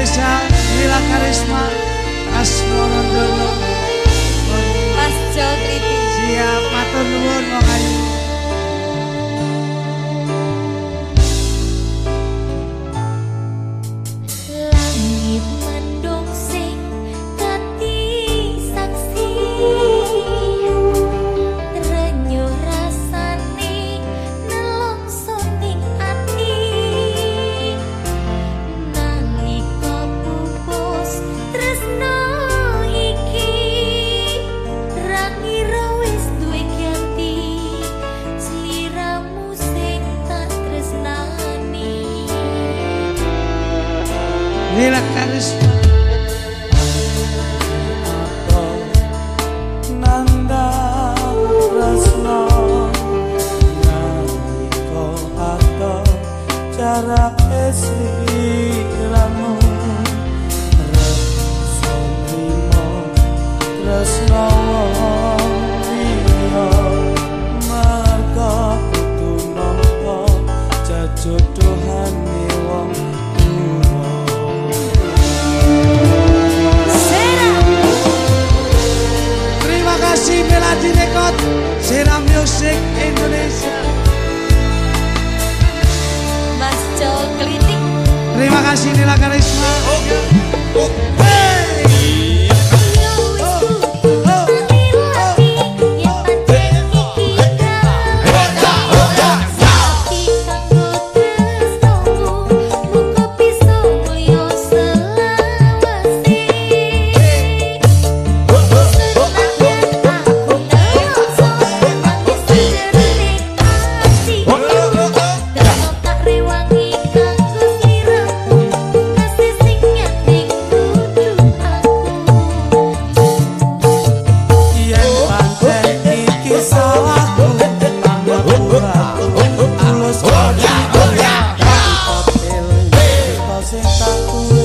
Reza, Mila Karisma, Asmoro Dono. Mas Jodriti. Siap, matur nuwun wong ayu. kasih Nila Karisma. Oke. acertar tudo.